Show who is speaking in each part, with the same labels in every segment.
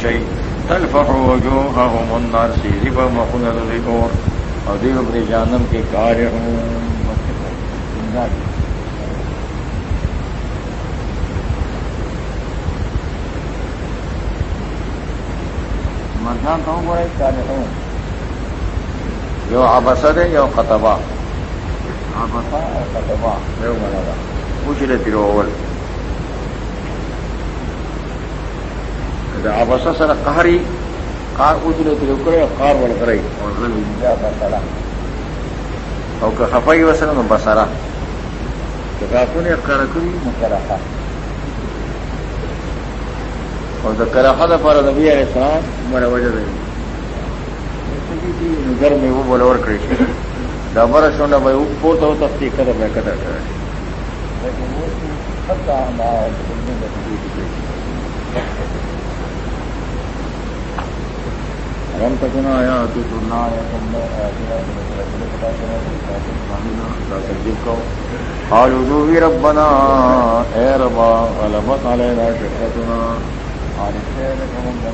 Speaker 1: شيء. تلفح وجوههم النار سيدي بمخون الغيور وديو ابن جانم کے کارے ہوں. مردان تو ہوں بڑے کارے ہوں. جو آبسد ہے جو خطبہ آبسا اور خطبہ جو منا پوچھ لیتی رو اول. آبسا سر قہری کار پوچھ لیتی روکڑے اور کار بڑھ کر بسرا اور خفائی وسر میں بسرا تو کاکو نے کرکڑی مکرخا اور دا کرخا دا پارا نبی علیہ السلام میرا وجہ دے۔ گھر میں وہ بولور دا مرا شونڈا بھائی، وہ پوتا ہو تفتی کر میں کدر کرے۔ سب کا رم تکنا آیا تو سننا آج اردو بھی ربنا اے ربا غلبت علینا شکتنا آج خیر قوم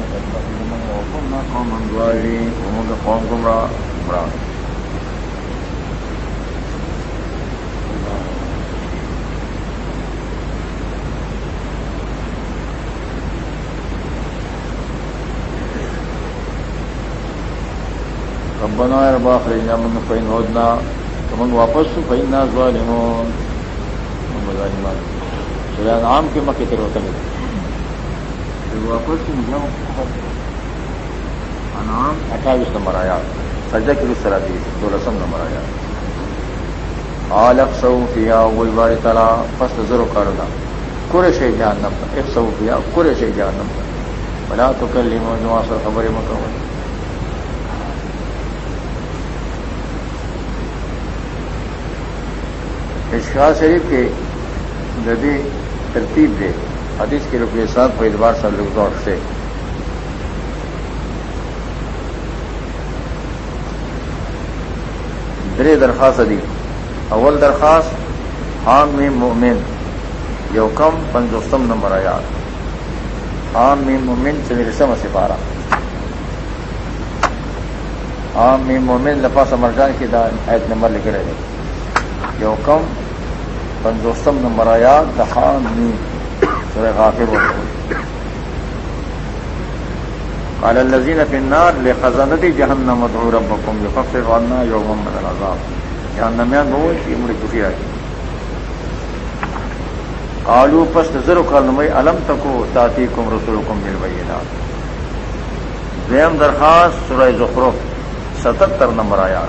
Speaker 1: وكنا قوما ضالين قوم گمراہ ربنا ربا خرجنا من فإن عدنا فمن واپس فإنا ظالمون. من ظالمان سورہ انعام کے مکہ تر ہوتا ہے واپس انعام اٹھائیس نمبر آیا کی اس طرح دی دو رسم نمبر آیا سو پیا وہی بار تلا فسٹ ضرور کرنا کورے شے جان نم ایک سو پیا کورے شے جان نم بلا تو کر لی مو سر خبریں مکمل اشخا شریف کے جدی ترتیب دے، حدیث کے روپئے ساتھ کو اعتبار سب لوگ دور سے۔ درے درخواست دی۔ اول درخواست، عام میں مومن، یو کم پنجوستم نمبر آیا عام میں مومن سے رسم عام میں مومن لفا سمرجان کی دان ایت نمبر لکھ رہے۔ یو کم پنجوستم نمبر آیا دخان نی سورہ غافر قال الذين في النار لخزنة جهنم ادعوا ربكم يخفف عنا يوما من العذاب. جهنميان بول في امر كفي قالوا پس نظر قالوا الم تکو تاتيكم رسولكم بالبينات زیم درخواست، سورہ زخرف، ستتر نمبر آیا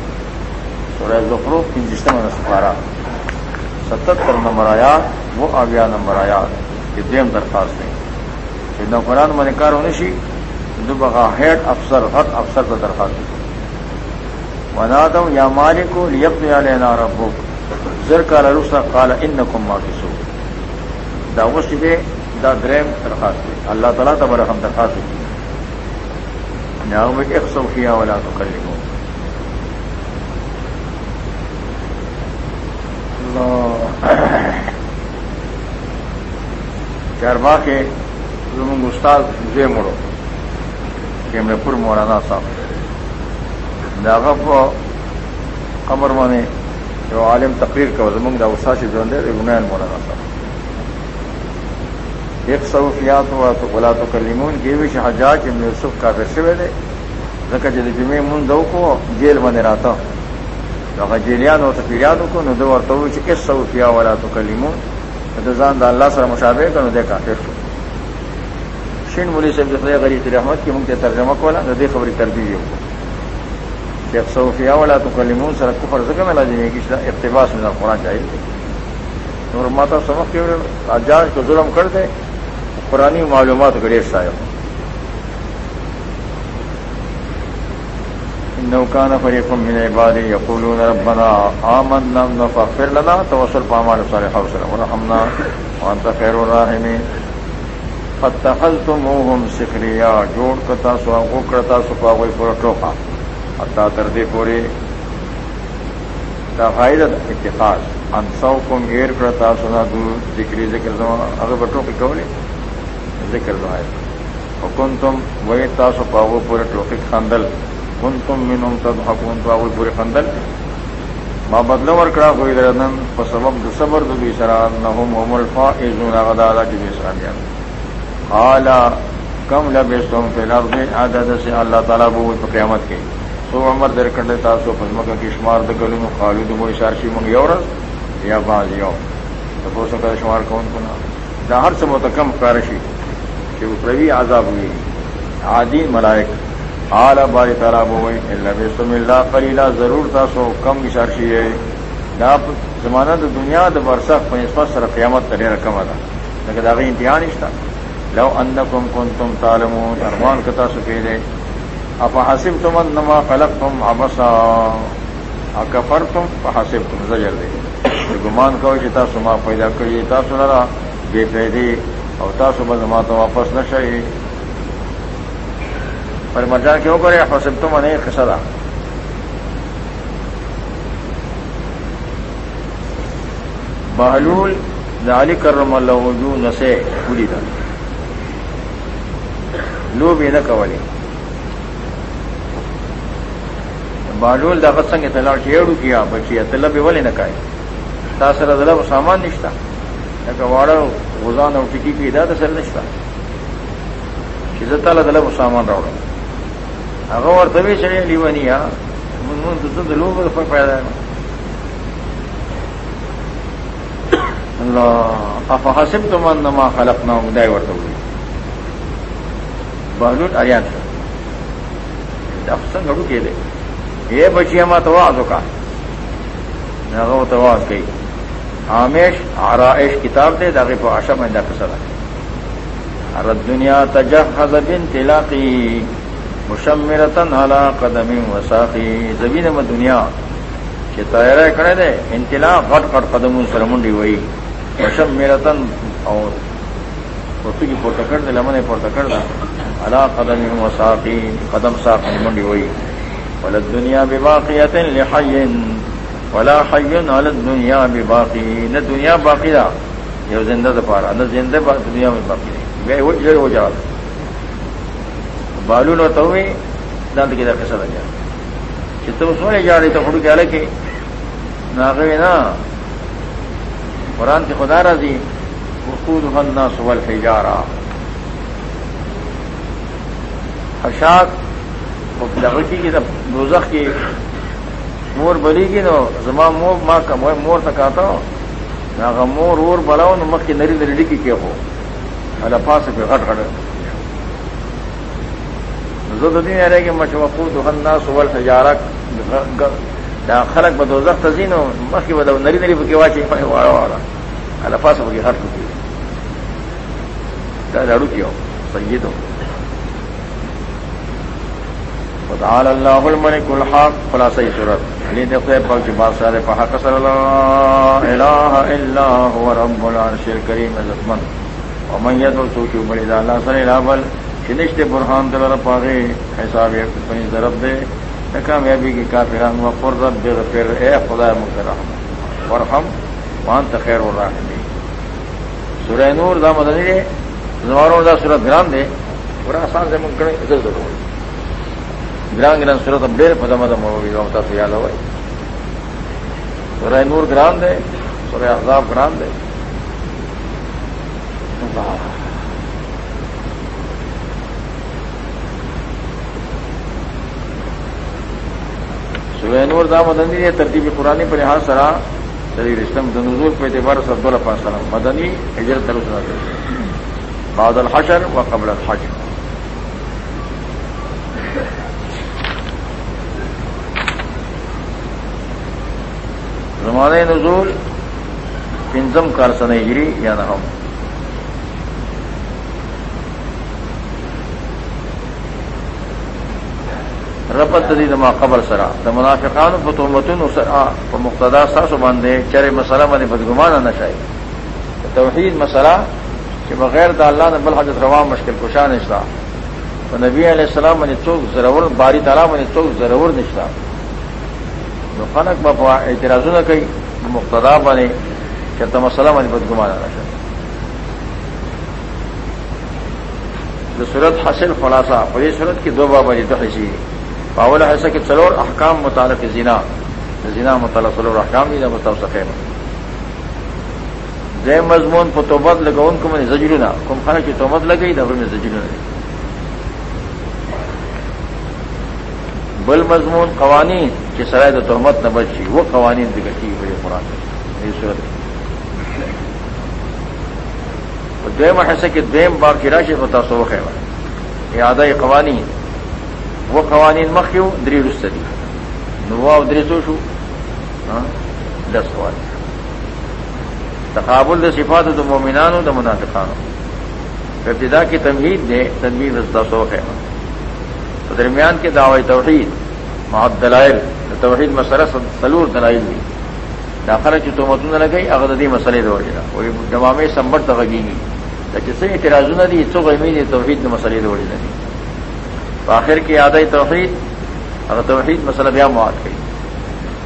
Speaker 1: سورہ زخرف کی جسم سپارہ ستتر نمبر آیا وہ آگیا نمبر آیا یہ دیم درخواست ہے نہ قرآن میں کار ہونے سی بغا ہیڈ افسر ہر افسر کا درخواست بنا دوں یا مالک کو لیپ یا لینا ربو زر کا لروسا کالا ان نقم کسو دا وسط دا دریم درخواست ہے۔ اللہ تعالیٰ تبر ہم درخواست کی میں ایک سو کیا والا تو کر لوں چاربا کے زمنگ استاد زے مڑو، کہ میں پور مولانا صاحب۔ داغا قبر مانے جو عالم تقریر کا زمنگ دا استاد سے جو اندر گنین مولانا صاحب۔ ایک سعودیات ہوا تو بلا تو کلیمون کی بھی شہجاج ابن یوسف کا پھر سے دے زکا جد جمعے من دو کو جیل بنے رہتا ہوں جیلیان ہو تو پیریانو کو، نو دو اور تو اس سعودیا والا تو کلیمون دزان دا اللہ سر مشابے کا نو دے کافر شو. شین ملی سے خدای غریب رحمت کی منگ ترجمہ کو والا دے خبری کر دیجیے شیخ صوفیا والا تو کلیمون سر کو فرض کا ملا جائے گی اقتباس میں ہونا چاہیے نور ماتا سمجھ کے آجاج کو ظلم کر دے پرانی معلومات گڑے صاحب نوکان فریق من عبادی یقولون ربنا آمنا فاغفر لنا، توسل پامان صالح حوصلہ ورحمنا وانت خیر الراحمین. فتخذتموهم سخریا، جوڑ کرتا سو او کرتا سو پاوی پورا ٹوکا حتا تردی پوری تفائد اتخاذ. انسو کم ایر کرتا سنا دور ذکری ذکر زمان. اگر بٹوں کی کولی ذکر زمان. حکن تم وہی تاسو پاو پورے ٹوکی خاندل. کن تم مینوم تب حکومت پاو پورے خاندل ما بدلو ورکڑا ہوئی لردن په سبب د صبر د دوی سره انهم هم الفائزون غدا د دې سره قال کم لبستم فی الارض، عدد سے اللہ تعالیٰ بو په قیامت کې سو عمر در کړه تاسو په مکه شمار د ګلونو خالد مو اشارشي مونږ یا باز یو۔ تاسو کا شمار کون کنا۔ دا هر څه متکم کارشي چې پروي عذاب وي عادي ملائک۔ حال باری تعالیٰ بوئی اللہ بسم اللہ قلیلا ضرور تھا سو کم اشارشی ہے۔ دا زمانہ د دنیا د برسخ په نسبت سره قیامت ته ډیره کمه ده لکه دا غي امتحان نشته لو انکم کنتم تعلمون، ارمان کتا سکے دے۔ اپ حسبتم انما خلقتم عبسا۔ اکفرتم فحسبتم زجر دے۔ گمان کو چې جی تاسو ما پیدا کړی تاسو لرا بے پیدې او تاسو به زما ته واپس نشئ پر مرجان کیوں کرے؟ حسب تو من خسدا بہلول دالی کرم اللہ وجو نسے پوری دا۔ لو بھی نہ کولی۔ بہلول دا سنگ تلا چیڑو کیا بچی تلا بھی ولی نہ کائے۔ تاثر دلب سامان نشتا۔ واڑا غزان اور ٹکی کی دا سر نشتا۔ شزت تعالی دلب سامان راوڑا۔ هغه ورته وی چې لیونی یا مونږ د څه لوګو په پیدا الله، افحسبتم انما خلقنا مدای ورته وی بهلول اریان دا څنګه ورو کېده یې بچی، ما تواز وکا هغه تواز کوي. آمیش آرائش کتاب دے داغی په عشا باندې قصه ده. ار الدنيا تجهز بانطلاقی مشمرتن علا قدمی وساخی زمین میں دنیا کہ تیرا کڑے دے انتلا غٹ غٹ قدم سرمنڈی وئی مشمرتن اور پورتو کی پورتا کر دے لمن پورتا کر دا علا قدمی وساخی قدم ساخ منڈی وئی ولد دنیا بباقیت لحین ولا حین علی الدنیا بباقی نہ دنیا باقی دا یہ زندہ دپارا نہ زندہ دنیا میں باقی نہیں وہ جڑ ہو جاتا بالو نو تو دند کی درخت سر جا کہ تم سونے جا رہی تو خود کیا لگے ناغوی نا، قرآن کی خدا رضی وقود ہننا سول سے جا رہا اشاک لغتی کی دوزخ کی مور بلی کی نو زما مور ماں کا مور تک آتا ہوں نہ مور اور بلاؤ نو مکھ کی نری نری ڈکی کیا ہو. اللہ پاس پہ گٹ گٹ زدین رہے کہ مشوقو دہنا سول حجارک خلق بدو زخت زین مخ کی بدو نری نری بکی واچی واڑا واڑا الفاظ بکی ہر چکی لڑو کیا سید تعال اللہ الملک الحق خلاصہ صورت علی دے دفعہ پاک کی بات سارے پہا کسر اللہ الہ الا هو رب العرش الکریم عزتمن ومن يدعو سوچو بڑی دا اللہ صلی اللہ سر الہ چنشت برہان دل پاگے حساب پنی ضرب دے کامیابی کی کافران و پر رب دے پھر، اے خدا مکرم ورحم وان تخیر اور راہ دے۔ سورہ نور دا مدنی دے زماروں دا سورت گران دے پورا آسان سے منکڑے ادھر ضرور۔ گران گران سورت اب ڈیر پدم مدم ہوگی وقتا تو یاد ہوئے۔ سورہ نور گران دے، سورہ احزاب گران دے۔ سورہ دا مدنی ہے ترتیب پرانی پر لحاظ سرا شریر اسلم دنزول پہ اعتبار سب اللہ سلام مدنی ہجرت ترسنا بعد الحشر و قبل الحشر زمانۂ نزول پنزم کارسن ہجری یعنی یا نہ ہم رپت دی دما قبر سرا. د منافقان په تومتونو سرا. په مقتدا ساسو باندې چرې مسله باندې بدګمانه نه شي توحید مسله چې بغیر د الله نه بل حاجت روا مشکل کشا نشتا په نبی علی السلام باندې څوک ضرور باری تعالی باندې څوک ضرور نشتا نو خلق په اعتراضونه کوي مقتدا باندې چې ته مسله باندې بدګمانه نه شي تو صورت حاصل خلاصہ پوری صورت کی دو بابا جی تو حسی باول حیثہ کہ چلور احکام متعلق زینا زینا متعلق چلور احکام بھی نہ بتاؤ سکے جے مضمون کو توبت لگا، ان کو میں نے زجر نہ کم خانہ کی تومت لگئی دبر میں زجر نہ بل مضمون قوانین کی سرائے تو تہمت نہ بچی، وہ قوانین بگڑتی بڑے قرآن۔ میری صورت دیم حصے کے دیم باغ کی راشی بتا سو ہے۔ یہ آدھا قوانین۔ وہ قوانین مخیو دری رستی نوا دری سو شو؟ دس قوانین. تقابل د صفات د مومنانو د منافقانو. ابتدا کی تمہید دے تنویر رستا سوخ ہے تو درمیان کے دعوی توحید محد دلائل. توحید مسئلہ سلور دلائل دی داخلہ کی تو متن لگئی اغدی مسئلے دو جنا وہ جمام سمبٹ تغی گی جس سے اعتراض نہ دی تو غمی نے توحید مسئلے دو جنا دی آخر کی آدھائی توحید. اگر توحید مسئلہ بیا مواد گئی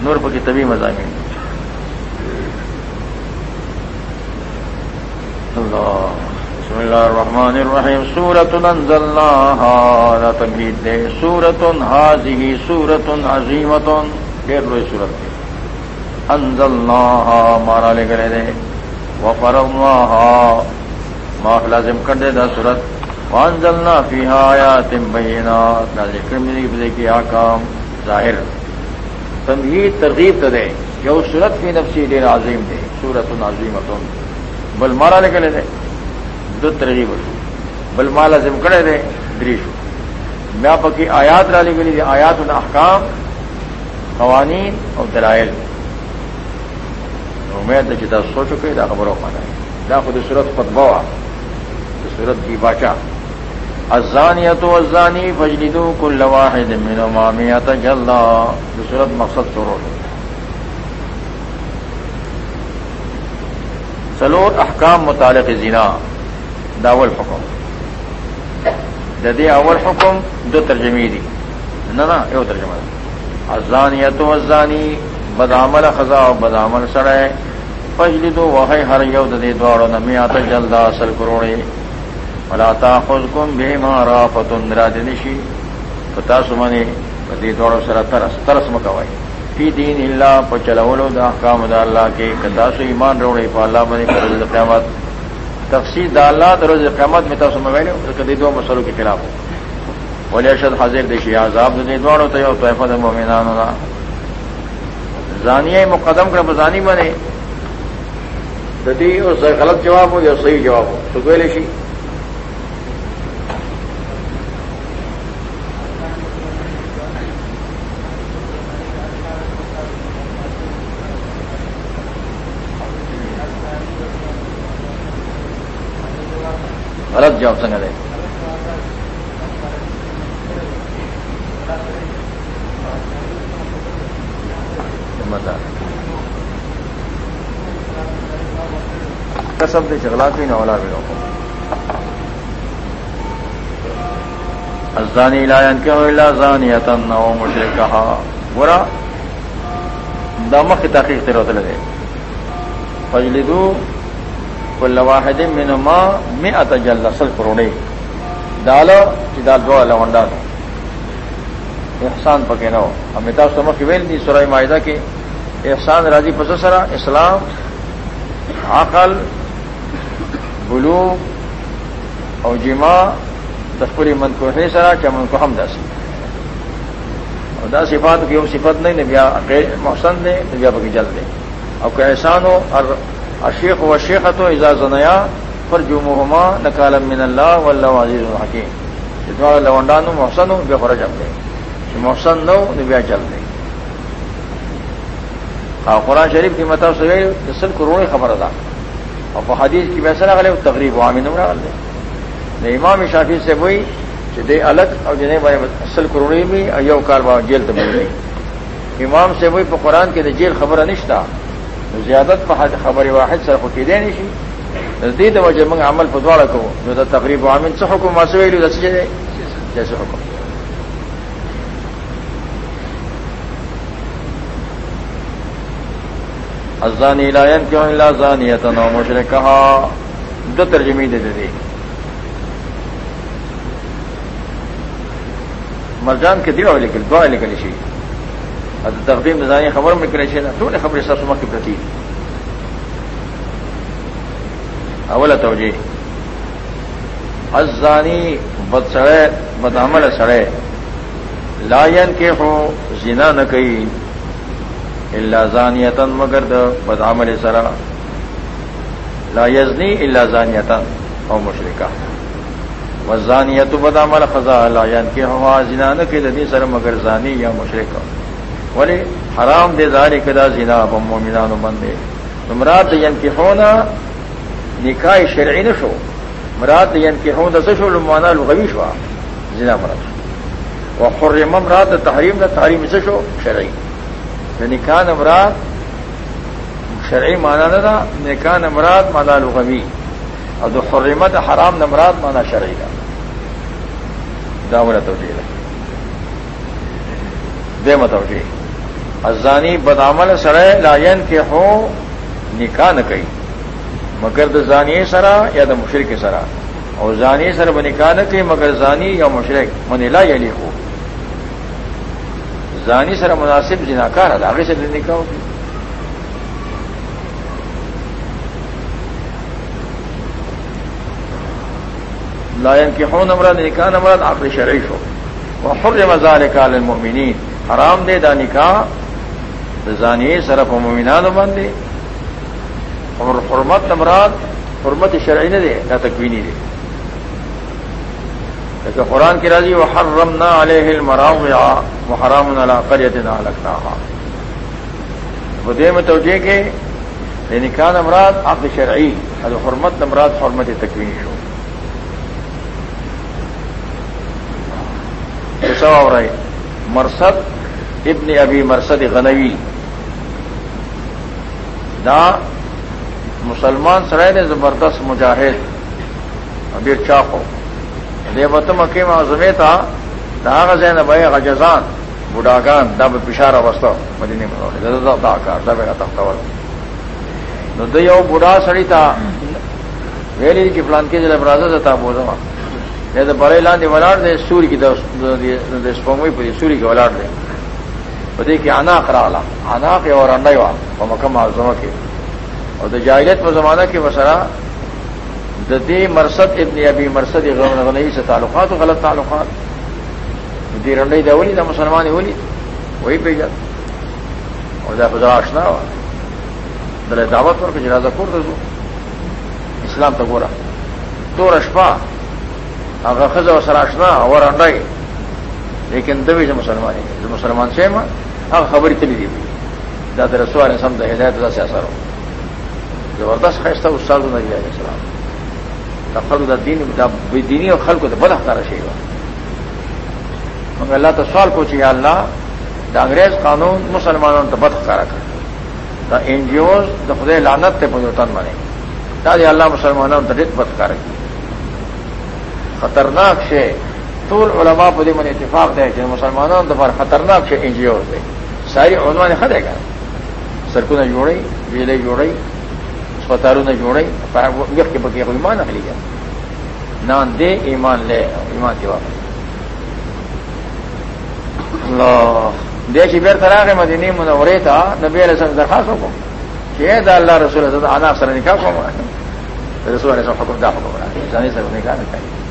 Speaker 1: نور کی طبی مضامین. بسم اللہ الرحمن الرحیم. سورت انزلناها تمہید دے. سورت حاضی سورت عظیمت دیر روئی سورت دے. انزلناها مارا لے گلے دے. وفرضناها ما لازم کر دے دا سورت. وانزلنا فیہا آیات بینات، نازل کرمی بدے کی آکام ظاہر۔ تمہید ترغیب دے جو سورت کی نفسی دیر عظیم دے سورت عظیمت بل مالا لے دے، دو ترغیب شو بل مالا زم کڑے دے دریشو میں پکی آیات رالی گلی دے آیات ان احکام، قوانین اور دلائل۔ امید جدا سو چکے دا خبروں پانا ہے دا خود صورت پت بوا صورت کی باچا ازانیت و ازانی فجلدو کل واحد من مامیت جلدا صورت مقصد شروع ہے۔ سلور احکام متعلق زنا داول حکم۔ ددی اول حکم، دو ترجمی دی۔ نہ نا یہ ترجمہ ازانی تو ازانی بدامل خزا بدامل سڑے۔ پجلی دو وہ ہر یو ددی دوڑو نمی آتا جلدا اصل کروڑے۔ ملاتا خود کم بے مارا فتندرا دنشی پتا سمنے بدی دوڑو سرا ترس ترس مکوائی. فی دین اللہ پچلولو دا احکام دا اللہ کے کداسو ایمان روڑے پا اللہ بنی پر رضی قیامت. تفسیر دا اللہ دا رضی قیامت میں تاسو مویلے کدی دو مسئلوں کے خلاف ہو. ولی ارشد حاضر دیشی، عذاب دا دوارو تیو طیفہ دا مومنانو دا. زانیہ مقدم کر بزانی بنے. ددی اور غلط جواب ہو یا صحیح جواب ہو؟ تو گویلے شی؟ غلط جواب سنگ دے کسب دے چغلا بھی نہ اولا بھی لوگوں ازانی لائن کیوں اللہ زانی اتن نو مجھے کہا برا دمک تحقیق تیرو دے فجلی دو کل واحد منما میں اتجل اصل کروڑے۔ ڈالو دال دو لونڈا دو۔ احسان پکے نو امیتاب سما کی ویل دی سورہ معاہدہ کے۔ احسان راضی پسرا اسلام، عقل بلو اور جمع دسپوری من کو ہے سرا کیا من کو ہم دس اور دس صفات کی وہ صفت نہیں نبیا محسن دے نبیا پکی جل دے۔ اور کوئی احسان ہو اور اشیخ و شیخ تو اعزاز نیا پر جمعما نکال من اللہ و اللہ عزیز الحکیم جتنا لونڈانو محسن ہوں بے خرج دے محسن نو نبیا چل دے ہاں قرآن شریف کی متا سوے سل کروڑ خبر ادا اور حدیث کی ویسے نہ کرے تقریب عام نمرہ ڈال دے امام شافی سے وہی دے الگ اور جنہیں جی بھائی اصل کروڑی بھی یو کال با جیل تو مل گئی امام سے وہی پہ قرآن کے جیل خبر انشتہ زیادت په خبري واحد سره خو کېدې نشي دې د وجه موږ عمل په دواړه کوو. نو د تقریب عامل څه حکم؟ واسو ویلو؟ د څه دی جیسے حکم؟ ازانی لائن کیوں اللہ زانیت نو مشرک کہا دو ترجمی دے دے مرجان کے دل لکل دعا لکل شی تقدیم نظانی خبر میں کرے نا تو نے خبر سب سمک کی پرتی۔ اول توجہ۔ ازانی بد سڑے بدعمل سڑے لائن کے ہو زنا نہ کئی۔ اللہ زانیتن مگر د بدعمل سرا۔ لا یزنی اللہ زانیتن او مشرکہ۔ وزانیت بدعمل خزا لائن کے ہوا زنا نہ کہ لدی سر مگر زانی یا مشرق ولی حرام دے زاری کدا زنا بم مومنان بندے۔ مراد ین کے ہونا نکاح شرعی نہ شو مراد ین کے ہونا سشو لمانا لغوی شوا زنا مراد وہ خرم مراد تحریم نہ تحریم سشو شرعی۔ نکاح نمراد شرعی مانا نہ تھا نکاح نمراد مانا لغوی اور دو حرمت حرام نمراد مانا شرعی کا داور توجہ بے متوجہ ازانی بدامل سڑے لائن کے ہو نکاح نہ کئی۔ مگر د زانی سرا یا د مشرق سرا۔ اور زانی سر ب نکاح نہ کئی، مگر زانی یا مشرق منیلا یا ہو۔ زانی سر مناسب جناکار ہے سے نکاح ہوگی لائن کے ہوں نمراد نکاح نمراد آخری شریف ہو وہ خر مزار کال المومنین حرام دے دا نکاح زانی سرف و مومنان بندے اور حرمت نمراد حرمت شرعی نے دے نہ تکوینی دے لیکن قرآن کی راضی وہ ہر رم نہ علیہ مراؤ یا وہ حرام نہ کریت نہ لگتا وہ دے میں توجہ کے نکاح نمراد آپ شرعی حرمت نمراد حرمت تکوینی شو. ہو رہے مرسد ابن ابی مرسد غنوی نہ مسلمان سرائے نے زبردست مجاہد. ابیر چاقو دے بتم اکیم زمے تھا داغ زین بھائی غجزان بڈاگان دب پشارا وسط مدینی دب تختور نو د یو بوډا سړی تا، ویلی کی پلان کې جله برازه تا بوزما د بړې لاندې ولاړ دی سوري کې د سپوږمۍ په سوري کې ولاړ دی په دې کې انا قراله انا کې اور انډای وا په مکه معظمه کې. او د جاهلیت په زمانہ کې وسره د دې مرصد ابن ابي مرصد غون غنۍ سره تعلقات او غلط تعلقات. دې رنډې د ولي د مسلمانې ولي وای پیژن. او دا په ځای آشنا و دله دعوت ورکړه چې راځه کور ته اسلام ته ګوره. تور شپه. هغه خزه او سراشنا اور انډای لیکن دوی چې مسلمان دي مسلمان شي هغه خبرې تلې دي دا د رسول الله سم د هدایت د اثر و زبردست خیسته استاد نبی علیہ السلام. تخلو د دین د دینی او خلکو ته بل اختار شي موږ الله ته سوال کوچی یا الله د انګريز قانون مسلمانانو ته بد ښکارا کړ دا ان جی اوز د خدای لعنت ته په وطن باندې دا دی الله مسلمانانو ته ډېر بد ښکارا کړ خطرناک شے. طول علماء پہ من اتفاق دے کہ مسلمانوں دفار خطرناک شے این جی او دے. ساری علماء نے خدے گا سڑکوں نے جوڑی بجلی جوڑی اسپتالوں نے جوڑی وقت کے بقیہ کوئی ایمان اخلی گیا نان دے ایمان لے، ایمان کے واپس اللہ دیکھی بیر طرح مدینی منورے تھا نبی علیہ السلام درخواست کو کہ دا اللہ رسول حضرت آنا سر نکاح کو رسول علیہ السلام حکم دا حکم۔ رہا جانے سر نکاح نکاح۔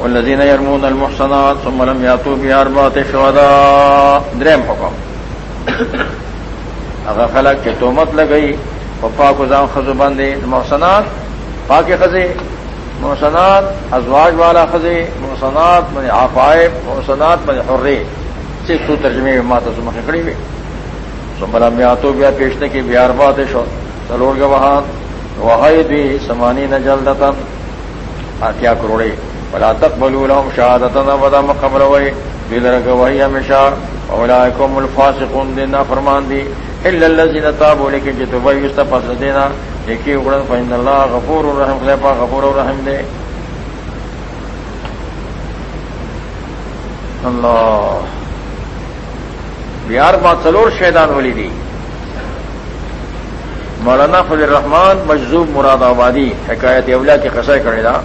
Speaker 1: والذين يرمون المحصنات ثم لم ياتوا بأربعة شهداء درم حکم. اگر خلق کے تومت لگئی پپا کو زام خزو بندے محسنات پاک خزے محسنات ازواج والا خزے محسنات من آفائے محسنات من حرے. صرف تو ترجمے میں ماتا سمکھ کھڑی ہوئی. سمبلا میں آتو بیا پیشنے کی بیار بات سلوڑ گواہان. وہاں بھی سمانی نہ جلدتا کیا کروڑے. ولا تقبلوا لهم شهادة ابدا مقبل وي بلرك وهي ہمیشہ اولئك هم الفاسقون دینا فرمان دی. الا الذين تابوا، لیکن جو تو وہی پس دینا ایک ہی فإن الله غفور الرحیم خدا پاک غفور الرحیم دے. اللہ. بہار بات سلور شیدان ولی دی. مولانا فضل الرحمان مجذوب مراد آبادی، حکایت اولیاء کی قصہ کرے دا.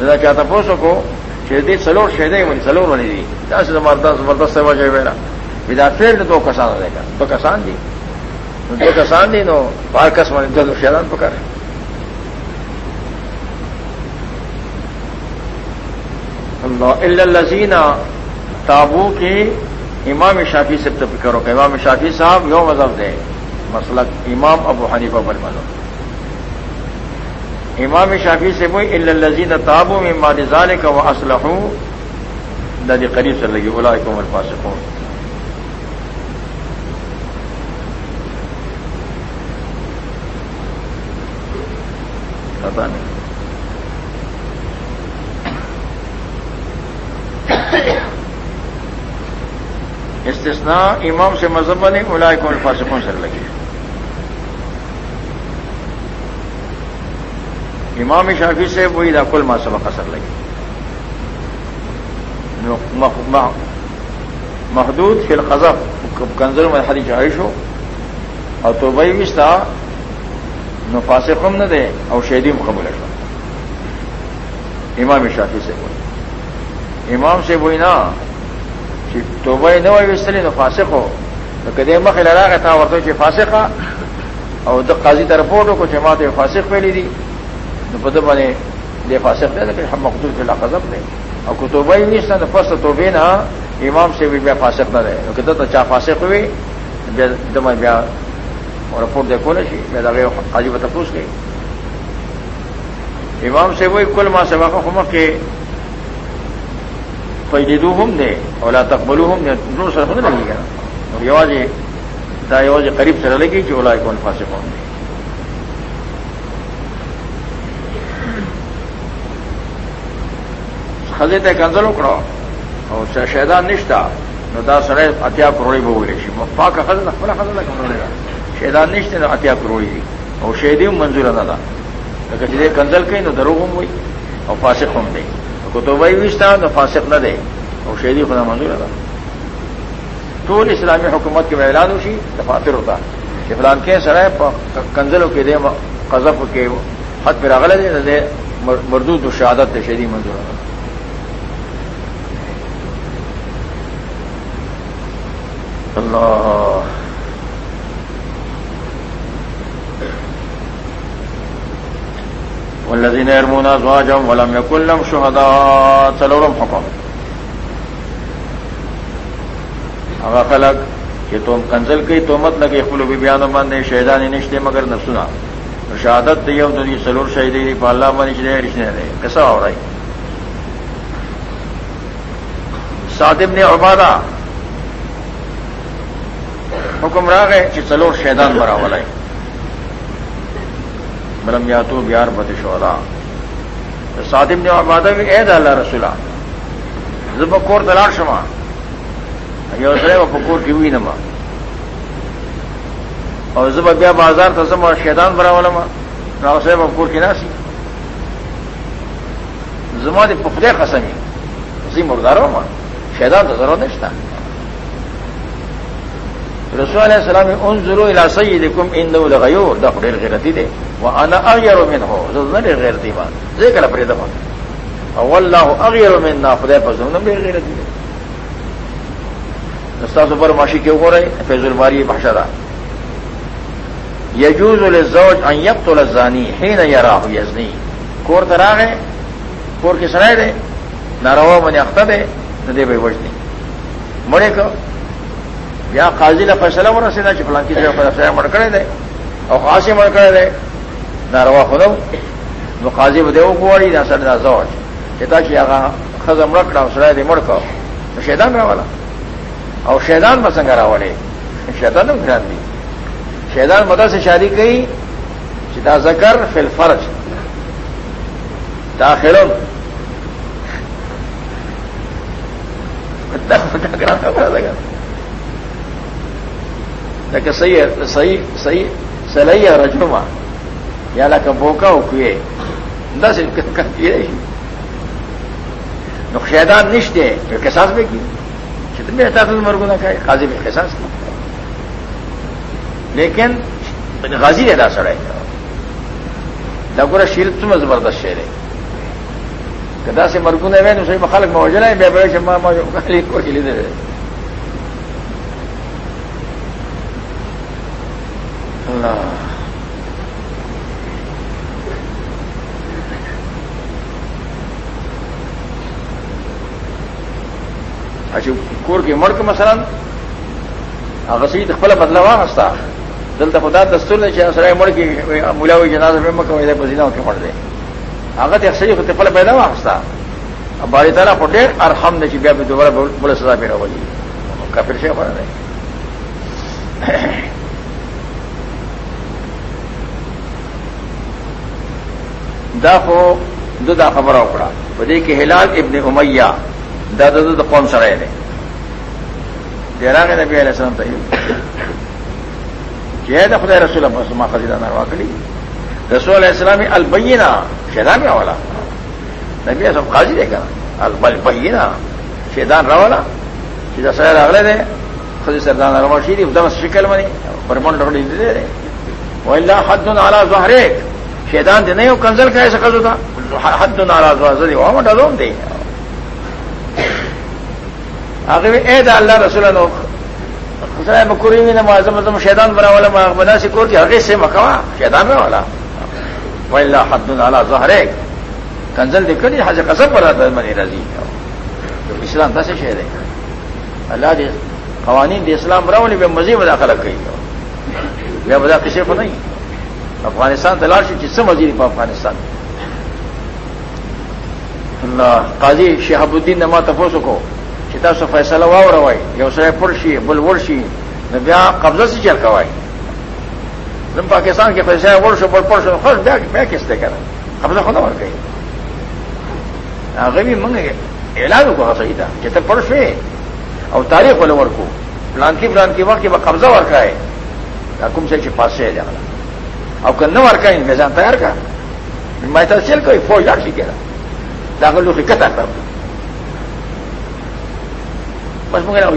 Speaker 1: کیا تھا پوسو کو؟ شہدی سلور شہدے بنی، سلور بنی دی کیا سے زبردست زبردست سیوا چاہیے میرا۔ بدا پھر دو کسان رہے گا دو کسان دی دو کسان دی نو پار کس من دو شہدان پکڑے اللہ اللہ الزینہ تابو کی امام شافی سے کرو کہ امام شافی صاحب یو مذہب دے مسلک امام ابو حنیفہ بل مذہب امام شافی سے وہی الزین تابو میں مالزان کا وہ اسلح دادی قریب سے لگی اولا کو پاس فون پتا نہیں۔ استثناء امام سے مذہب نہیں اولا کو میرے پاس کون لگی۔ امام شافی سے وہی دا کل سبق اثر لگی۔ یعنی محدود فی القذف کنزل میں ہری چاہش ہو اور تو بھائی وستا نفاس خم نہ دے اور شیدیم قبول امام شافی سے وہی۔ امام سے وہی نا تو بھائی نہ وہی وسطلی نفاسق ہو۔ تو کدے مخ لڑا گیا تھا اور تو فاسق اور قاضی طرف ہو تو کچھ جماعت فاسق پہلی دی۔ بد بنے دے فاسق ہم مقدور کے قزب دیں اور کتوبئی نہیں سن فسٹ تو بھی نا امام سے بھی بیا فاسق نہ رہے کہ تو چا فاسق ہوئی دم بیا اور رپورٹ دیکھو نا سی میں داغے حاجی بتا پوچھ گئی امام سے وہی کل ماں سے واقع ہم کے فیدو ہم دے اولا تقبلو ہم دے دونوں سر ہونے لگی گا اور یہ دا قریب سے لگی کہ اولا کون فاسق ہوں دے خزے تے کنزل اکڑو اور شہدان نشتا. نو دا سڑے اتیا کروڑی بہو گئے پاک خزل خپل خزل کنزل گا شہدان نشتے نو اتیا کروڑی دی. اور شہدی منظور نہ دا. لیکن جدے کنزل کہیں نو دروغ ہم ہوئی. اور فاسق ہم دے. کو تو بھائی نو فاسق نہ دے. اور شہدی خدا منظور نہ ٹول اسلامی حکومت کے اعلان ہوشی، دفاتر ہوتا. کہ فلان کے سرائے کنزلوں کے دے، قذف کے حد پہ اغلے دے مردود شہادت شہدی منظور اللہ۔ والذین يرمون ازواجهم ولم يكن لهم شهداء تلورم حکم۔ اگر خلق کہ تم کنزل کی تو مت لگے خلو بھی بیان من نے شہدانی نشتے مگر نہ سنا شہادت دی ہم دنیا سلور شہیدی پاللہ منش دے رشنے دے کیسا ہو رہا ہے سعد ابن عبادہ حکم را گئے کہ چلو شیدان برا والا ہے ملم یا تو بیار بد شولا سادم نے آبادہ بھی اے اللہ رسولہ زب کور تلاش شما۔ یہ سرے وہ پکور کی ہوئی نما۔ اور زب بیا بازار تزم اور شیدان برا والا ما نہ سرے بکور کی ناسی۔ زما دی پخدے قسمی۔ اسی مرداروں ما۔ شیدان تو ضرور نہیں رسول علیہ السلام ان ضرور الاسئی دکم ان دو لغیور، دا خدیر غیرتی دے وہ انا اغیر من ہو زدن دیر غیرتی بات زی کلا پری دفع او اللہ اغیر من نا خدای پر زدن دیر غیرتی دے نستاز پر ماشی کیوں ہو رہے فیض الماری بھاشا بحشرہ یجوز للزوج ان یقتل الزانی حین یراہ یزنی. کور ترا گئے کور کی سنائے دے ناروا من اختہ دے نہ دے بھائی وجنی مڑے کو یا قاضی نے فیصلہ ہونا سینا چپلان کی جگہ فیصلہ مڑ کرے دے اور خاصی مڑ کرے دے نہ روا خدو وہ قاضی بدے وہ گوڑی نہ سر نہ زوج چتا کہ آگاہ خز مڑکڑا سرائے دے مڑ کو تو شیطان رہا والا اور شیطان مسنگ رہا والے شیطان نے دھیان دی. شیطان مدد سے شادی کی چتا زکر فل فرج داخل لگا لیکن صحیح صحیح صحیح سلئی رجما یا کا بوکا ہوئے دس کرتی رہی نقشیدان نشتے احساس بھی کی کتنے احساس مرگو نہ کہے، قاضی بھی احساس کی لیکن غازی رہتا سڑے لگورا شیر تم زبردست شیر ہے۔ کدا سے مرگون ہے تو صحیح خالق موجود ہے بے بڑے شما کو لیے دے اللہ اچھا کور کے مڑک مثلاً غسیت خپل بدلا واغستا دلته خدا دستور نه چې سره مړ کې مولاوي جنازه به مکه وای د پزینو کې مړ دی. هغه ته اخسي خو خپل پیدا واغستا باری تعالی په ډېر ارحم نه چې بیا به دوباره بل سزا پیرا وایي کافر شي خبره ده دا خو دا خبره وکړه. په دې کې هلال ابن امیہ دا د قوم سره دی. نبی علیہ السلام دا خدای رسول ما خزیدہ نروا کری رسول علیہ السلام البینہ شیدان کا والا نبی سب قاضی دے گا البینہ شیدان راوالا سیدھا سر اگلے دے خزی سردان روا شیری دم شکل منی پرمن ڈکڑی دے دے وہ اللہ حد نالا زہرے شیدان دے نہیں وہ کنزل کا ایسا قدر تھا حد نالا زہر وہ ڈالوں دے هغه اے دا اللہ رسول خسرائے مکوری بھی نہ معذم شیدان بنا والا بنا سکور کی حقیق سے مکوا شیدان میں والا وہ حد اللہ ظہر کنزل دیکھ کر حج قسم بنا تھا منی رضی اسلام دس شہر ہے اللہ دے قوانین دے اسلام بنا والی بے مزید مداخلت گئی بے بدا کسی کو نہیں افغانستان تلاش جس سے مزید افغانستان. اللہ قاضی شہاب الدین نما تفوس کو چې تاسو فیصله واوروي یو سره پړ شي، بل ور شي، نو بیا قبضه سي چل کوي زم پاکستان کې فیصله ور بل پړ شو، خو بیا بیا کېسته کړه قبضه خو نه ور کوي هغه به موږ اعلان وکړو صحیح ده، چې ته پړ شوې. او تاریخ ول ورکو؟ پلان کې پلان کې وخت به قبضه ورکای دا کوم څه چې پاسه دی او کنه ورکای میزان تیار کا مې تاسو چل کوي فوج راځي کړه دا غلو کې کته کړو بس مگر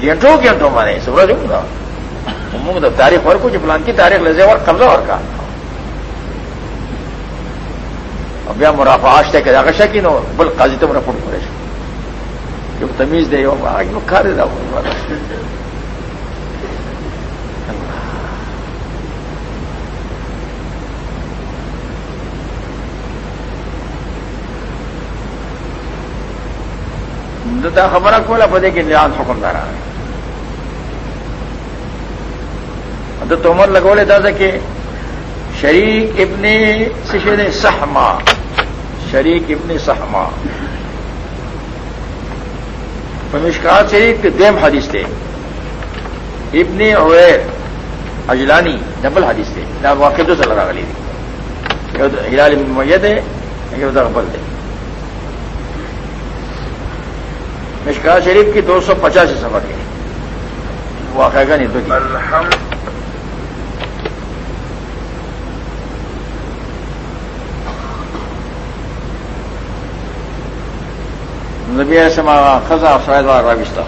Speaker 1: گھنٹوں گھنٹوں مانے سورج ہوں گا تاریخ اور کچھ پلان کی تاریخ لے جائے اور قبضہ اور کا اب یا مرافع آج تک اگر کی نو بل قاضی تو مرفوٹ کرے جو تمیز دے آج میں کھا دے رہا ہوں دا خبر کولا پدے کہ نیاز حکم دارا ہے تو تومر لگو لے دادا کہ شریک ابن سشر سہما شریک ابن سہما پمشکار شریف کے دیم حدیث تھے ابن اویر اجلانی ڈبل حدیث تھے نہ واقع تو سے لگا گلی ہلال میت ہے یہ ادھر بل دے مشکا شریف کی دو سو پچاسی سفر ہے واقع کا نہیں تو نبی ایسے خزاں افسائد بار رابطہ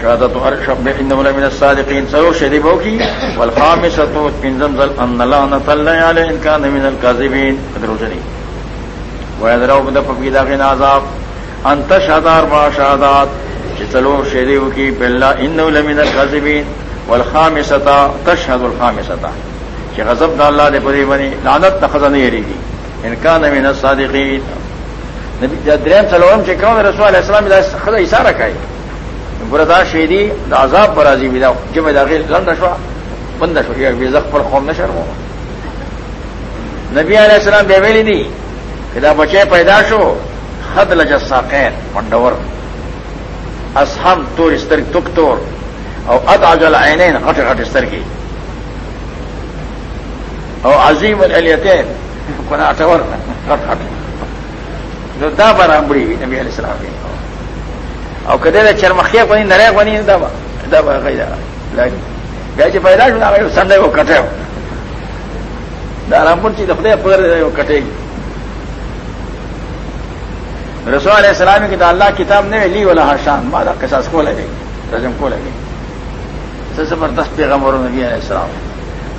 Speaker 1: شہادت ہر شب ان من الصادقین سرو شریبوں کی والخام ستو پنزم زل ان اللہ نطلع علی ان کا من الكاذبین ادروجنی ویدرو بدا فقیدہ کے نازاب انت شہدار با شہادات چلو شریب کی پہلا ان لمن الكاذبین والخام ستا تشہد الخام ستا کہ غضب دا اللہ دے پری بنی، لعنت نخذ نہیں گی ان کا من الصادقین. نبی دریم سلورم چکاؤں رسول علیہ السلام خدا اشارہ کھائی بردا شیری دا عذاب برازی بھی جمع داخل لند شوا بند شو یا بے زخ پر قوم نشر ہو نبی علیہ السلام بے ویلی دی کہ دا بچے پیدا شو خد لجسا قین منڈور اسحم تور استر تک تور، او اد عجل عینین، غٹ غٹ استر کی او عظیم الیتین، کنا اٹور غٹ غٹ. دا برام بڑی نبی علیہ السلام کی او کدی د چرمخیا کوي نری کوي دا دا به غیدا لای بیا چې پیدا شو، هغه سنده و کټه دا رامپور چې د خدای په غره یو کټه رسول علیہ السلام کی دا اللہ کتاب نے لی ولا شان. ما دا قصاص کو لگے رجم کو لگے سب زبردست پیغمبر نبی علیہ السلام.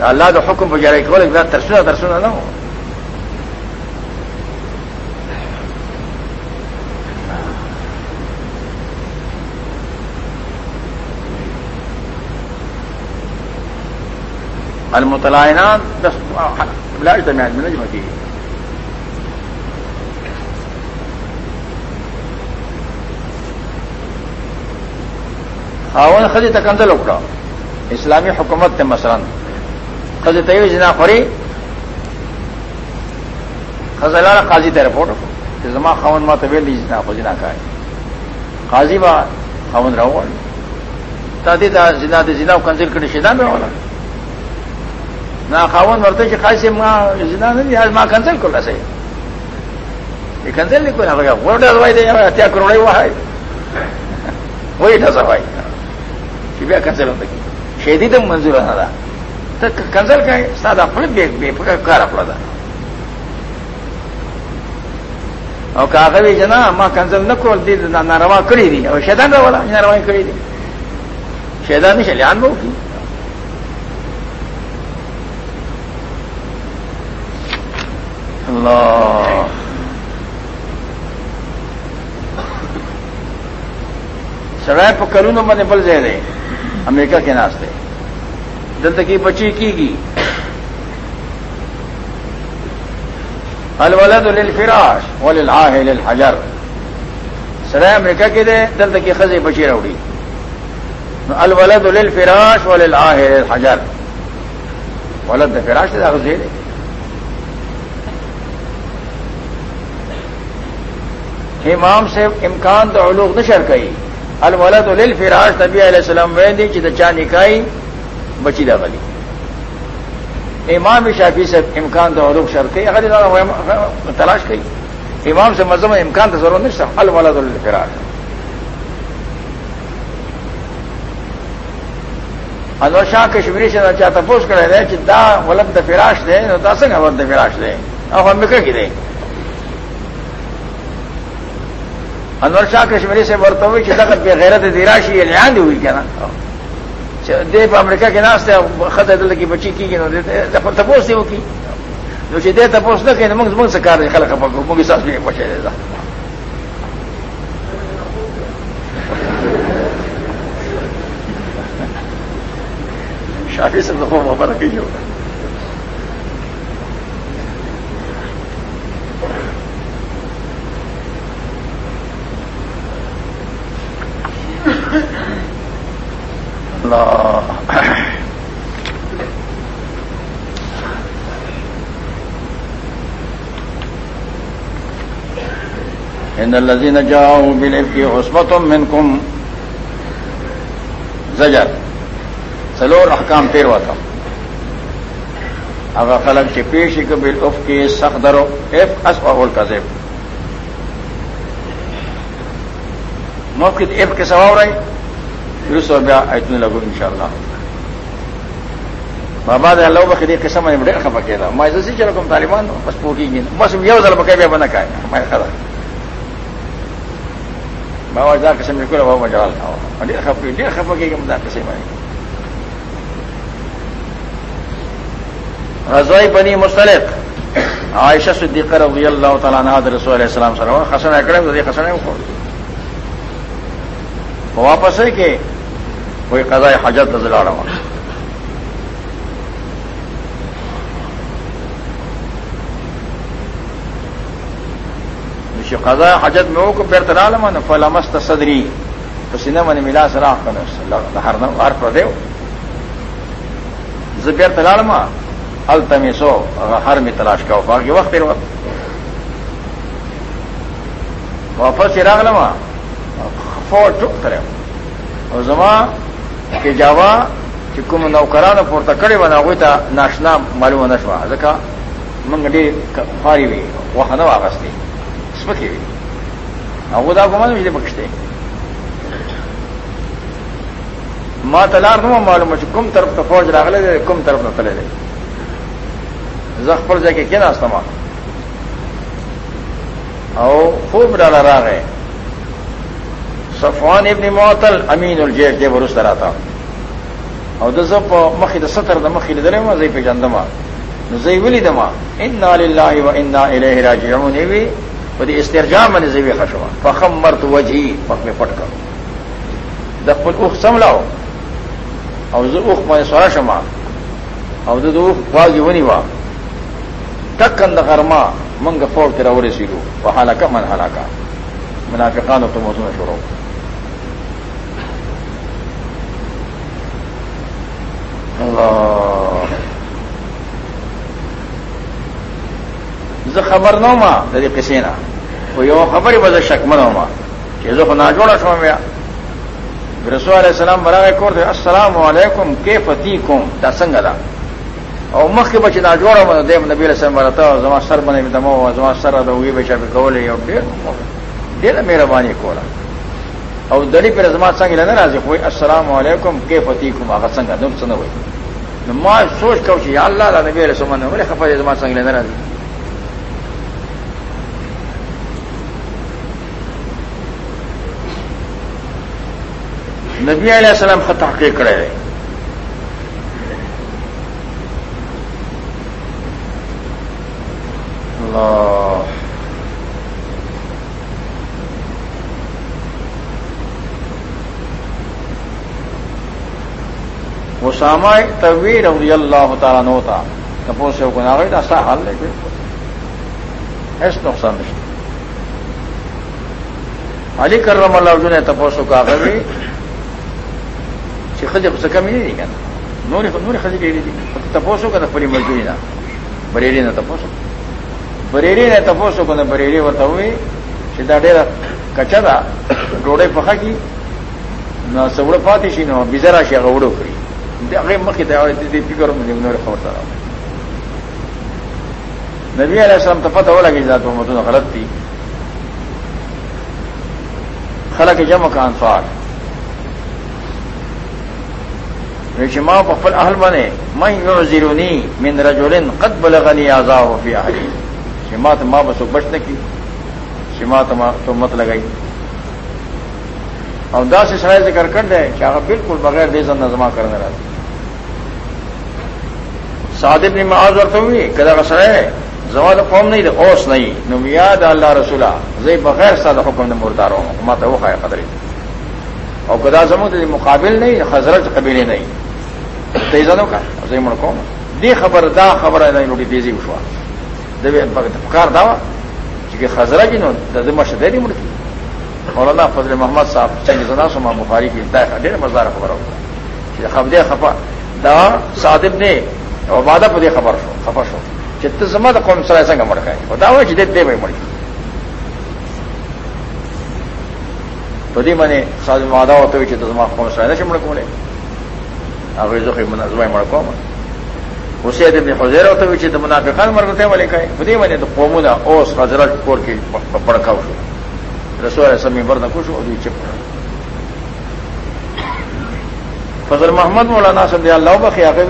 Speaker 1: اللہ کا حکم بجائے کو ترسنا ترسنا نہ ہو المتلائنات دس علاج درمیان میں نجم کی خاون خزی تکنزل اکڑا. اسلامی حکومت نے مثلاً. خزی تیو جنا خوری. خزلال قاضی تے رپورٹ کہ زما خاون ما طویل دی جنا خو جنا کھائے قاضی با خاون رہو تا دی دا جنا دی جنا کنزل کرنے شیدان میں والا نہ خاون ورته چې خاصه ما زنا نه دي، ما کنسل کړل سي یہ کنسل نہیں کوئی نہ ووٹ دوائی دے اتیا کروڑے وہاں وہی ڈھسا بھائی کہ بیا کنسل ہوتا کی شیدی تو منظور نہ تھا تو کنسل کا سادہ اپنے بے بے کار اپنا تھا اور کہا بھی جنا ماں کنسل نہ کھول دی نہ روا کری دی اور شیطان روا نہ روائی کری دی شیطان نے شلیان بہو کی اللہ۔ سڑائے پکڑوں میں نے بل جائے امریکہ کے ناستے۔ دل تک کی بچی کی گی۔ الولد للفراش وللعاہ للحجر۔ سرائے امریکہ کے دے دل تک کی خزے بچی روڑی۔ الولد للفراش وللعاہ للحجر۔ ولد فراش دے خزے دے امام سے امکان تو علوق نشر کئی. الولد للفراش نبی علیہ السلام ویندی چی چا نکائی، بچی دا غلی. امام شافی سے امکان تو علوق شر کئی، اگر تلاش کئی. امام سے مذہب امکان تو ضرور نہیں سر الولد للفراش. انور شاہ کشمیری سے نہ چاہتا پوچھ کرے رہے کہ دا ولد فراش دے دا سنگ ولد فراش دے اب ہم نکل کی دیں انور شاہ کشمیری سے برتوں ہوئی چتک پہ غیرت دیراشی یہ نیان دی ہوئی کیا نا؟ دے پہ امریکہ کے ناستے خط دل کی بچی کی تپوس تھی وہ کی؟ جو دے تپوس نہ کہ منگ منگ سے کار دے خلق پکو مگی ساس بھی بچے دے شافی سے تو مبارک ہی ان الذين جاءوا بالافك عصبه منكم زجر. سلور احکام تیر وتا اگر خلق چې پیش کې بل اف کې سخت درو اف اس اول کذب موقع اف کې سوا ورای رسو بیا ایتونه لګو ان شاء الله بابا دې الله بخدي قسم یې ډېر خپه کېده ما زه چې کوم طالبان بس پوکیږي بس یو ځل بکې بیا بنه کای ما خبره بابا دا قسم یې کوله بابا جوال او ډېر خپه ډېر خپه کېږم دا قسم یې رضوی بنی مستلق عائشہ صدیقہ رضی اللہ تعالیٰ عنہ رسول علیہ السلام سره خسن اکړم دې خسن وکړ واپس ہے کہ کوئی قضاء حجت نظر آ رہا قضاء حجت میں وہ کو پیر تلال من فلمست صدری۔ تو سینہ من ملا سرا ہر ہر پردیو زبیر تلال ما التمی سو ہر میں تلاش کا باقی وقت پھر وقت۔ واپس چراغ لما فور چک کرے اور زما کہ جاوا چې کوم نوکران پورته کړي و نه غوي ته ناشنا معلومه نشوه ځکه موږ ډېر خاري وي وخت نه واغستې، سپکې وي. هغه دا کومه چې پکشته ما تلار نو معلومه چې کوم طرف ته فوج راغله دي کوم طرف نه تللی دی. زه خپل ځای کې کېناستم. او خوب ډاله راغی. صفوان ابن معطل امین الجیش دے برس طرح تھا او د زپ مخې د ستر د مخې لیدلې ما زې په جندما. نو زې ولې دما. ان لله و انا الیه راجعون وی په دې استرجاع باندې زې وی خشوا. فخمرت وجهي په مې پټ کړ د خپل اوخ سملاو او زه اوخ باندې سره شمه او د دوه واګي ونی وا. تکند غرما. منګه فور تر ورسېږو په حالکه من حالکه منافقانو ته موضوع شروع. زه خبر نو ما د دې قصې نه. خو یو خبرې به زه شک منو ما چې زه خو نه جوړه شوم بیا. رسول علیہ السلام برابر کور ته، السلام علیکم، کیف تیکم دا څنګه ده؟ او مخکې بچ دا جوړه مده د نبی له سم ورته زما سر باندې دمو زما سر د وی به شپه کولې یو ډېر ډېر مهرباني کوله. او دلی پر زما څنګه نه راځي، خو السلام علیکم، کیف تیکم هغه څنګه، نور څه نه وایي. ما سوچ کو چې یا الله د نبی علیہ السلام نه ولې خفه زما څنګه نه راځي نبی علیہ السلام خط تحقیق کرے رہے اللہ اسامہ طویل رضی اللہ تعالیٰ نو تھا کپور سے گنا گئی ایسا حال نہیں کوئی ایس نقصان نہیں علی کرم اللہ ارجن نے تپوسو کا گئی چې خځه څه کمی نه دي کنه نور نور خځه ډېرې دي تاسو کنه خپل مزدوري نه بریری نه تاسو بریری نه تاسو کنه بریری ورته وي چې دا ډېر کچا ده ډوړې پخا کی نو څوړ پاتې شي نو بيزرا شي هغه وړو کړی دا هغه مخې ته دې فکر مې نور خبر سره نبی علیہ السلام ته پته ولګی ذات محمدونه غلط دي خلق جمع کا انصار رشما بفل اہل بنے میں یو زیرونی من رجولن قد بلغنی آزا ہو فی اہلی شما تو ماں بسو بچنے کی شما تو مت لگائی اور دا سے سرائے ذکر کر دے کہ آپ بالکل بغیر دیزن نظما کرنے رہا صادب نے معاذ ورت ہوئی کدا کا سرائے زوال قوم نہیں تو اوس نہیں نمیاد اللہ رسولہ زی بغیر سادہ حکم نے مردار ہوں ماتا وہ خواہ قدری اور گدا زمود مقابل نہیں حضرت قبیلے نہیں تیزانو کا زه مړ کوم. دې خبر دا خبره نه نو لوټي تیزی وشو د وی کار دا چې خزره کې نو د مشهد دی مړ مولانا فضل محمد صاحب څنګه زنا سما بخاری کې، دا ډېر مزدار خبره وکړه. چې خبر خفا دا صادب نه او بعد په دې خبر شو خفا شو۔ چې ته زما د قوم سره څنګه مړ کای او دا و چې دې دې به مړ په دې باندې صادب ماده وته چې ته زما قوم سره نه شمړ کوله هغه زه منظمه مړ کوم اوسې د حزیر او ته چې د منافقان مرګته ولې کوي په دې باندې د قومونه اوس حضرت کور کې پړکاو شو۔ رسول الله سمي برنه کو شو او دوی چپ فضل محمد مولانا صلی الله بخي هغه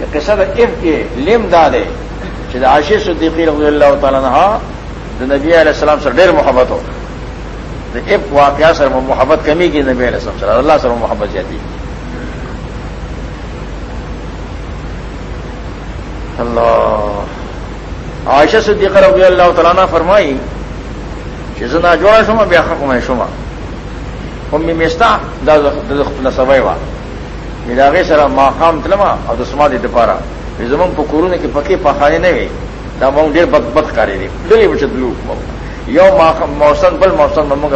Speaker 1: وی اف کې لم داده چې د عائشه صدیقه رضی الله تعالی عنها نبی علی السلام سره ډېر محبت و د اف واقعیا سره محبت کمی کې نبی علی السلام سره الله سره محبت زیاتی اللہ۔ عائشہ صدیقہ رضی اللہ تعالیٰ نے فرمائی کہ زنا جوڑا شما بیا حق میں شما امی میستا دا سبای وا یعنی میراغه سره ماقام تلما او د سما د دپاره یعنی زمون په کورونه کې پکې پخانه نه وي. دا مونږ ډېر بد بد کاری دي دلی بچ دلو. یو موسم بل موسم موږ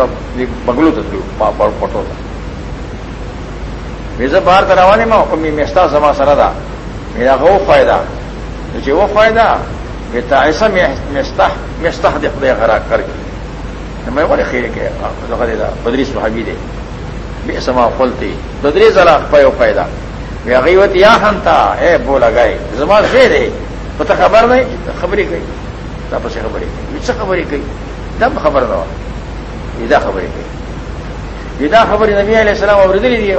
Speaker 1: بغلو ته دلو. په پټو ته. یعنی ویزه بار تروانه ما کومې میستا سما سره دا میرا غو فائدہ چې و فائدہ وتا ایسا مستح مستح د خدای غرا کر کی نو مې وله خیر کې هغه دا بدری صحابي دی به سما قلتی. بدری زرا پيو فائدہ وی غیوت یا ہنتا اے بولا گئے زمان سے دے پتہ خبر نہیں خبریں گئی دا پس خبریں گئی څه خبریں گئی دم خبر نہ دا خبریں گئی دا خبر نبی علیہ السلام اوریدلی دی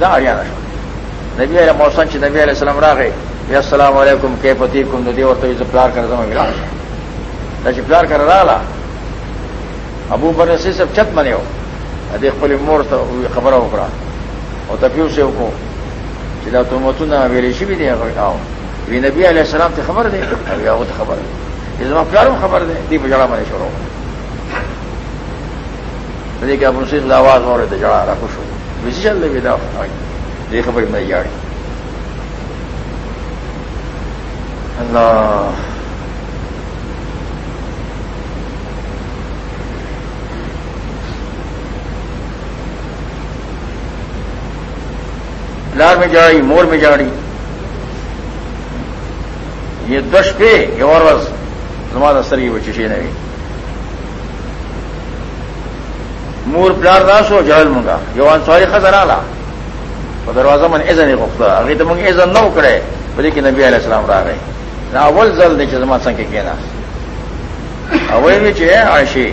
Speaker 1: دا اړیا نه نبی علیہ موسی چې نبی علیہ السلام راغی السلام علیکم کے پتی کم ندی اور تو پلار کر دوں ملا پلار کر رہا ابو بر سے سب چت منے ہو ادے خپل مور ته خبره وکړه او تفیو سے وکړو چې دا تهمتونه ویلې شوي دي هغه. او وی نبی علیہ السلام ته خبر دی. او هغه ته خبر دی. زما پلارم خبر دی. دی په جړه باندې شروع. دې کې ابو سید آواز اورې ته جړه را خوشو ویسې چل دی دا؟ دې خبرې مې یاړي الله. لار میں جاڑی، مور میں جاڑی۔ یہ دش پہ یہ اور بس نماز وہ چیشے نہیں مور پلار داس ہو جہل منگا۔ یوان سواری خزر آلا۔ تو دروازہ من ایزن گفتہ ابھی تو منگے ایزن نہ اکڑے بولے کہ نبی علیہ السلام را گئے۔ نہ اول زل دے چزما سنگ کے کہنا۔ اول بھی چاہے آشی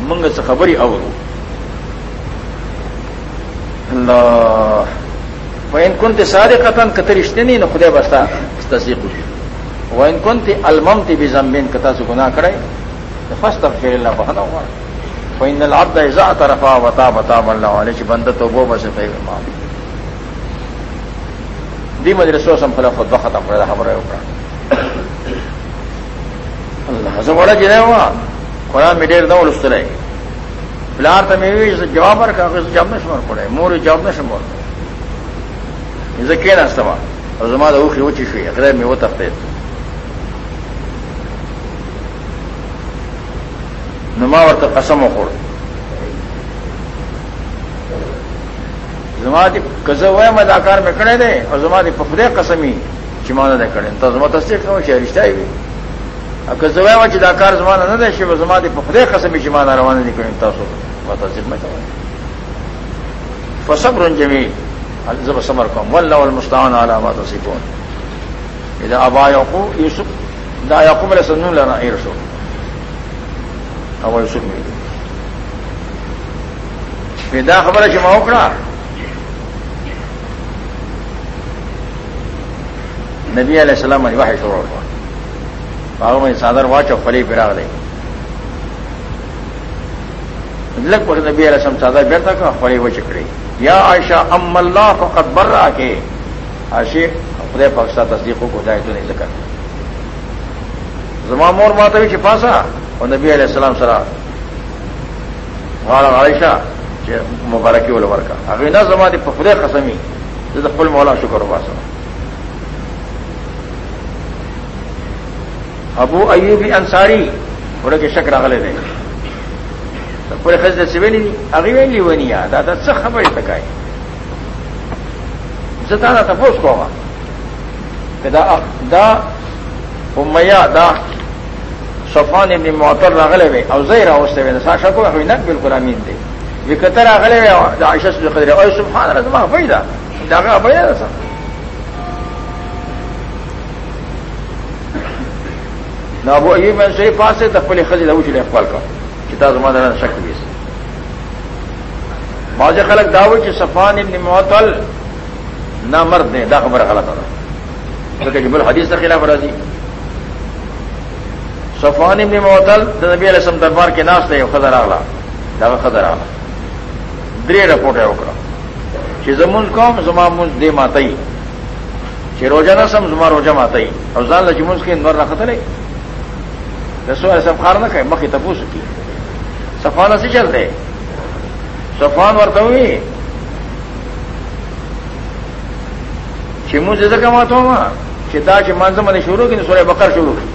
Speaker 1: منگ سے خبری اولو۔ اللہ. وین کن تے سارے قطن کتر رشتے نہیں نہ خدے بستا تصدیق ہوئی وین کن تے المم تے بھی زمین کتا سے گناہ کرے تو فسٹ تب فیل اللہ بہنا ہوا. فین العبد اذا طرفا وتا بتا اللہ والے چ بند تو وہ بس فیل مام دی مجلسو سم فلا خود ختم کرے خبر ہے اوپر. اللہ سے بڑا جنے ہوا. قرآن میں ڈیر نہ ولست رہے. پلار تو میں جواب رکھا جاب میں شمار مور جواب میں شمار پڑے ذکر استوا۔ اور زمانہ اوکھی اونچی شوئی اگر میں وہ تختے نما اور تو قسم و خوڑ زما دی کزوے میں داکار میں کڑے دے اور زما دی پخدے قسمی چمانہ دے کڑے تو زما تصدیق کروں شہر رشتہ بھی کزوے میں داکار زمانہ نہ دے شی زما دی پخدے قسمی چمانہ روانہ نہیں کریں تو ما تصدیق میں فصبر جمیل زب صبر کوم. والله والمستعان على ما تصفون. اذا ابا يعقوب يوسف دا يعقوب علیہ السلام لنا ارسو او يوسف می دا خبره چې ما وکړه، نبی علیہ السلام باندې وحی شروع کړ هغه مې صادر واچو خلی پیراغ دی لگ پر نبی علیہ السلام صادر بیرته کا خلی و چکړي یا عائشہ ام اللہ فقط بر رہا کے عاشق خدے پاکستہ تصدیقوں کو جائے تو نہیں ذکر زمام اور ماتوی چھپاسا اور نبی علیہ السلام سرا۔ غار عائشہ مبارکی والور کا۔ اگر نہ زماتی پخدے قسمی جیسے فل مولا شکر و ابو ایوبی انصاری بڑے کے شک راغلے دیں پورے خز سے ویلی اگی ویلی ونی دادا څه خبرې تکای زتا دا تاسو کوه دا دا امیہ دا صفان ابن معطر راغله وي او زیر اوسته وي دا شکو هو نه بالکل امین دی. وکتر راغله وي دا عائشہ سبحان الله او سبحان ما فائدہ دا هغه فائدہ ده نو ابو ایوب من شي فاسه د خپل خځې د وجه له خپل کا کتاب زمانہ شک بھی بعض خلق دعوی کہ صفان ابن معطل نہ مرد نے دا خبر غلط ہونا کہ جب الحدیث کا خلاف راضی صفان ابن معطل نبی علیہ السلام دربار کے ناس دے خزر آلا دا خزر آلا درے رپورٹ ہے اکڑا کہ زمون قوم زما من دے ماتئی کہ روزہ نہ سم زما روزہ ماتئی اور زان لجمنس کے اندر نہ خطرے رسو ایسا خار نہ کہ مکھی تپوس کی. سفان سے چلتے سفان ورته وي چې موږ ځکه ماته ما چې دا چې مانځه شروع کړي سورې بقر شروع کړي.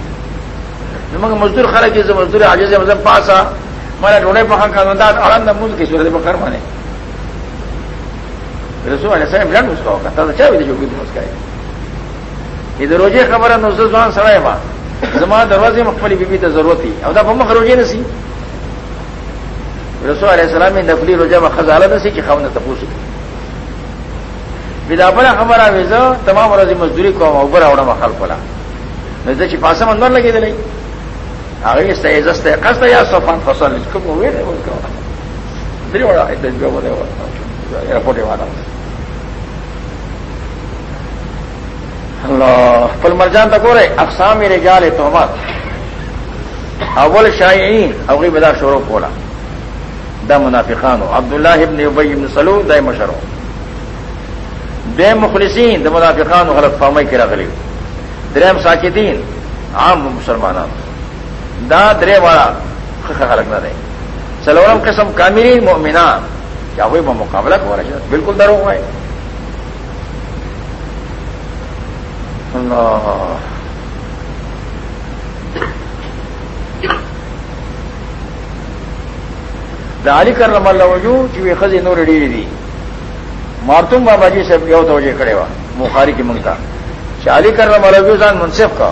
Speaker 1: نو موږ مزدور خلک یې مزدور عاجز مزم پاسا مله ډوړې په حق باندې دا اړه د موږ کې سورې بقر باندې رسول الله صلی الله علیه وسلم کته چا وی دی چې مسکای دې روزه خبره، نو ځوان سره زما دروازه مخفلی بیبي ته ضرورت ہی او دا په مخ روزه نسی رسول علیہ السلام میں نفلی روزہ میں خزانہ نسی کہ خاون تپوس بدا بڑا خبر آویزا تمام روزی مزدوری کو اوبر اوڑا مخال پلا نزدے چی پاسا من نور لگی دلی آگئی استا ایزستا قصد یا صفان فصل. کم ہوئے دے بول کوا دری وڑا ایدن جو بولے وڑا رپورٹے والا اللہ مرجان تک ہو رہے اقسام یعنی رجال تہمت اول شائعین، اوغی بدا شروع کولا. دا منافقانو عبد الله ابن ابي بن سلول دای مشرو دیم مخلصین د منافقان غلط فہمی کی رغلی درم ساکتین، عام مسلمان دا درے والا خلق نہ دے. سلورم قسم کامرین مؤمنان. کیا ہوئی وہ مقابلہ کو رہا بالکل درو ہوا ہے. اللہ۔ داری کر رم اللہ وجو، چی خزی نور ڈیری دی۔ مارتم بابا جی سے یو توجہ کھڑے وا، بخاری کی منگتا چالی کر رم اللہ زان منصف کا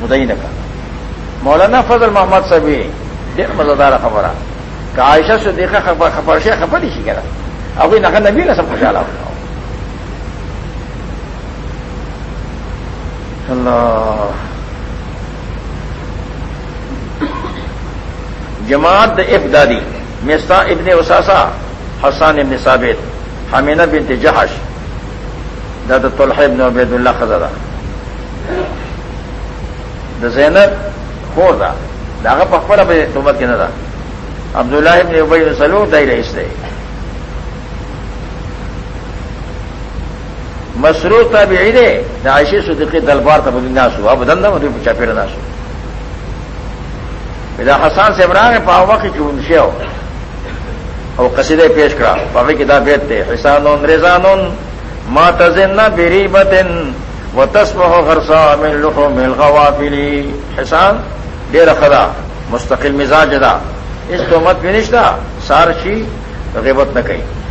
Speaker 1: مدعین کا مولانا فضل محمد صاحب دیر مزدار خبر کہ عائشہ سے دیکھا خبر خبر سے خبر ہی سی کرا۔ ابھی نہ نبی نہ سب خوشحال اللہ۔ جماعت افدادی مستا ابن وساسا حسان ابن ثابت حامینہ بنت جہش داد طلح ابن عبید اللہ خزادہ دا زینب خور دا داغا پخبر اب تمت کے ندا عبداللہ ابن ابئی سلو دائی رئیس دے۔ مسرور تابعی دے، دا عائشی صدقی دلبار تب ناسو اب دندہ مدی پچا پھر ناسو دا حسان سے براہ پاوا کی چون سے اور قصیدے پیش کرا پاوی کی دا بیت تے حسان رضان ما تزن بری بتن و تسم ہو غرسا من لخو مل غوافلی حسان، دیر خدا، مستقل مزاج دا، اس تو مت بھی نشتا سارچی غیبت نہ کہیں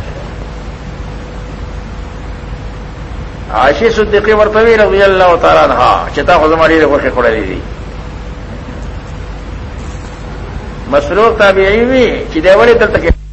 Speaker 1: عائشی صدیقی ورتوی رضی اللہ تعالیٰ عنہ چتا خزماری نے خوشی کھڑے دی مسروق تابعی وی چې دی ولې دلته